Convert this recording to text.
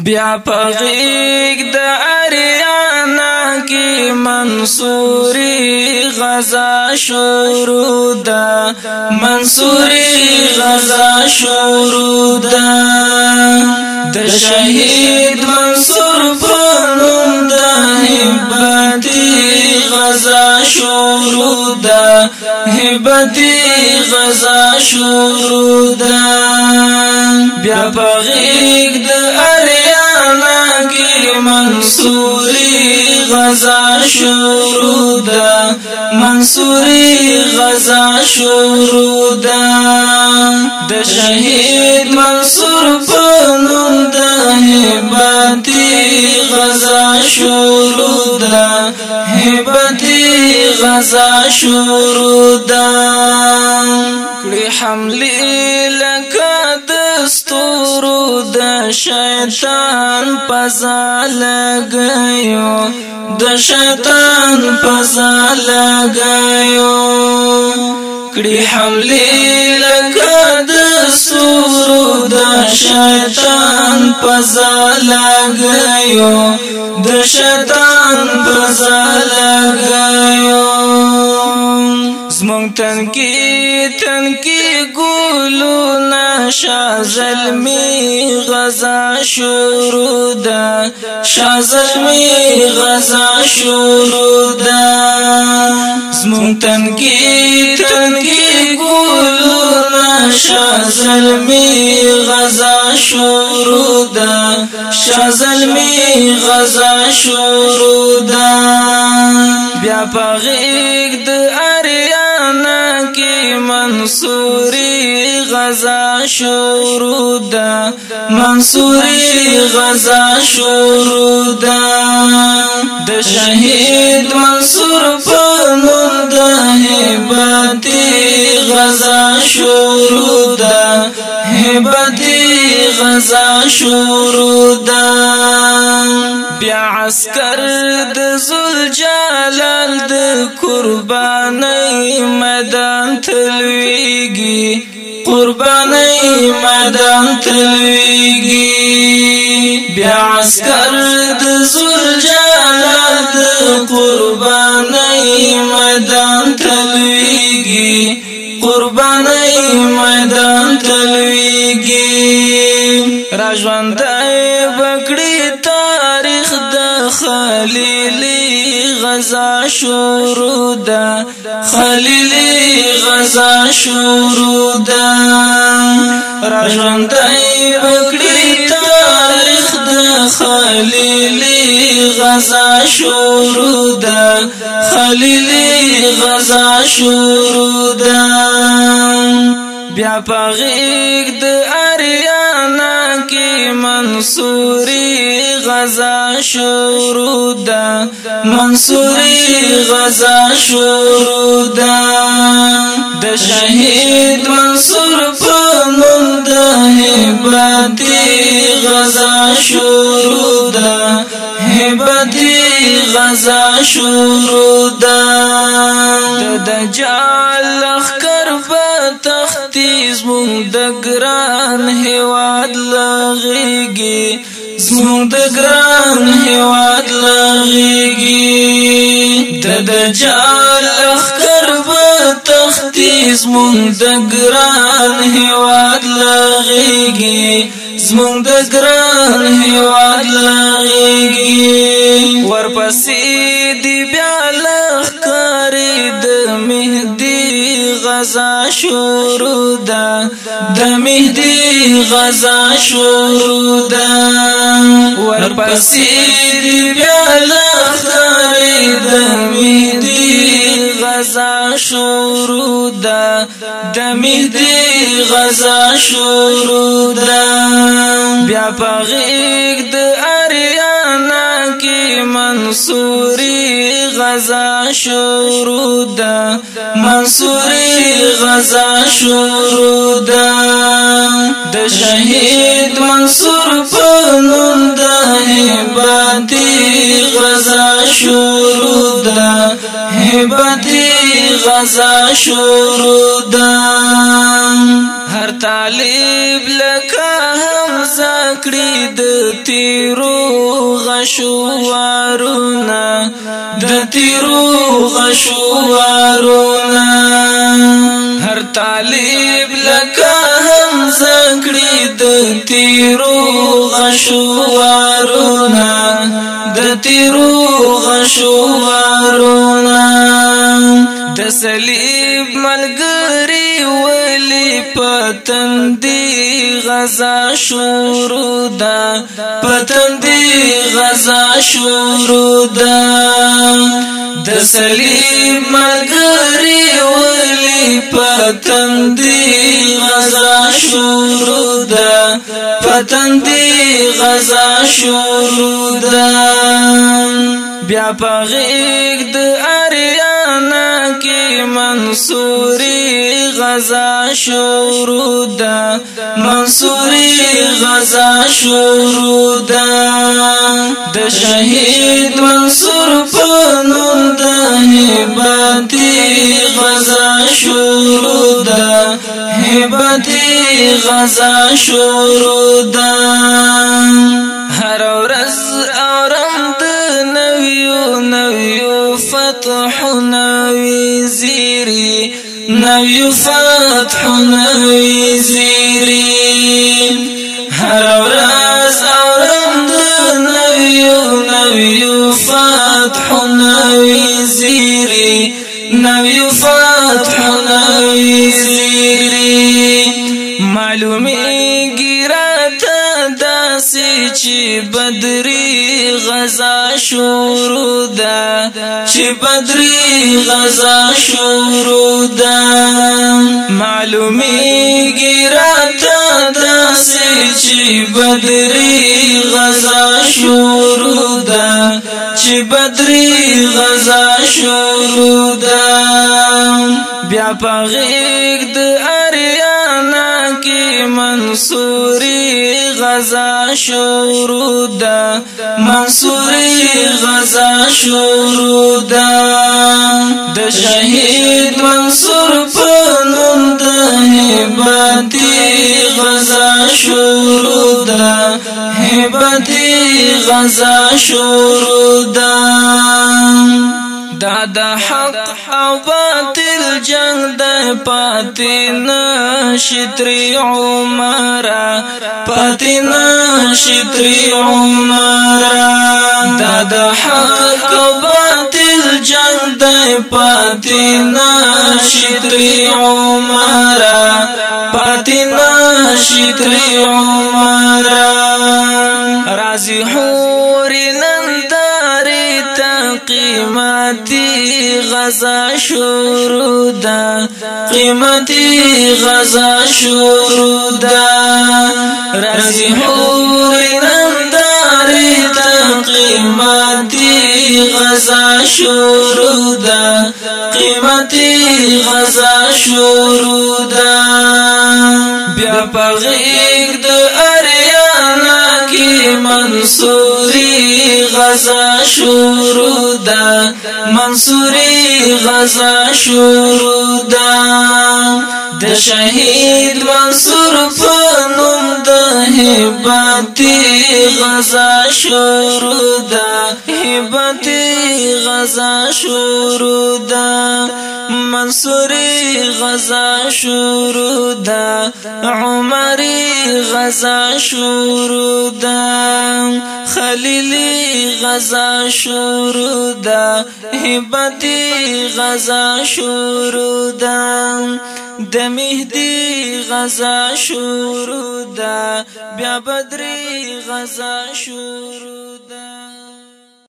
بیا پغیق د اریانا کی منصوری غزا شروع دا منصوری غزا شروع دا د شهید منصور پنو شروع ده هبت غزا شروع ده بیا پغیق د اریانا کی منصوری غزا شروع ده منصوری غزا شروع ده د شهید منصور په نوم ده هبت غزا شروع ده هبت غزا شروع ده کړي حمله لکه دستورو د شیطان پزا لګیو د شیطان پزا لګیو کړي حمله لکه دستورو د شیطان پزا لګیو د شیطان بزلګیو زمون تنکی تنکی ګولو نشا زلمی غزا شروع ده شا زلمی غزا شروع ده زمون تنکی تنکی ګولو نشا زلمی غزا شروع ده شا زلمی غزا شروع دا بیا پا غیق دا اریانا کی منصوری غزا شروع دا منصوری غزا شروع دا د شهید منصور په نوم د هبت غزا شروع غزا شروع ده بیا عسكر د زلجلال د قرباني میدان تلويږي قرباني میدان تلويږي بیا عسكر د زلجلال د قرباني میدان تلويږي قرباني میدان تلويږي را ژوند بکړی تاریخ د خلیلی غزا شروع ده خلیلی غزا شروع ده را ژوند بکړی تاریخ د خلیلی غزا شروع ده خلیلی غزا شروع ده بیا پغیګ د رسول شروع ده منصوري غزا شروع ده د شهید منصور په نوم ده هبتي غزا شروع ده هبتي غزا شروع ده د دجال لخر په تختیز مونږ د ګران هواد لغيږي زمون د ګران هیواد لاغيږي د دجال اخر په تختی زمون د ګران هیواد لاغيږي زمون د ګران هیواد لاغيږي ورپسې دی بیا غزا شروع ده د مهدی غزا شروع ده ورپسې دی بیا لختر د مهدی غزا شروع ده دمه دی غزا شروع ده بیا پغیګ د اریانا کی منصوري غزا شروع ده منصوري غزا شروع ده د شهید منصور په نوم ده هباتي غزا شروع ده هباتي غزا شروع ده هر طالب لکه هم زکړی د تیرو وارونا د تیرو وارونا هر طالب لکه کړی د تیرو غشوارونا د تیرو غشوارونا د صلیب ملګری ولی پتن دی غزا شروع دا پتن دی غزا شروع دا د صلیب ملګری ولی پتن دی غزا شروع ده پتن دی غزا شروع ده بیا پغیق د اریانا کی منصوری غزا شروع ده منصوری غزا شروع ده د شهید منصور په نوم ده شروع ده هیبت غزا شروع ده هر ورځ اورم د نویو نویو فتح نوی زیری نویو فتح نوی زیری هر ورځ معلومی گیراتا داسی چی بدری غزا شورو دا چی بدری غزا شورو دا معلومی گیراتا داسی چی بدری غزا شورو دا چی بدری غزا شورو دا بیا پا غیق د اریا منصوري غزا شروع ده منصوري غزا شروع ده د شهید منصور په نوم د هبتي غزا شروع ده هبتي غزا شروع ده دا د حق او جنگ د پاتین شتری عمر پاتین شتری عمر دا د حق او باطل جنگ د پاتین شتری عمر پاتین شتری عمر رازی حورنا غزا شروع ده قیمتي غزا شروع ده رازي هور ننداري ته قیمتي غزا شروع ده قیمتي غزا شروع ده بیا پغیر غزا شروع ده منصوري غزا شروع ده د شهید منصور په نوم ده هبتی غزا شروع ده هبتی غزا شروع ده منصوري غزا شروع ده عمري غزا شروع ده خليلي غزا شروع ده هبتي غزا شروع ده د مهدی غزا شروع ده بیا بدر غزا شروع ده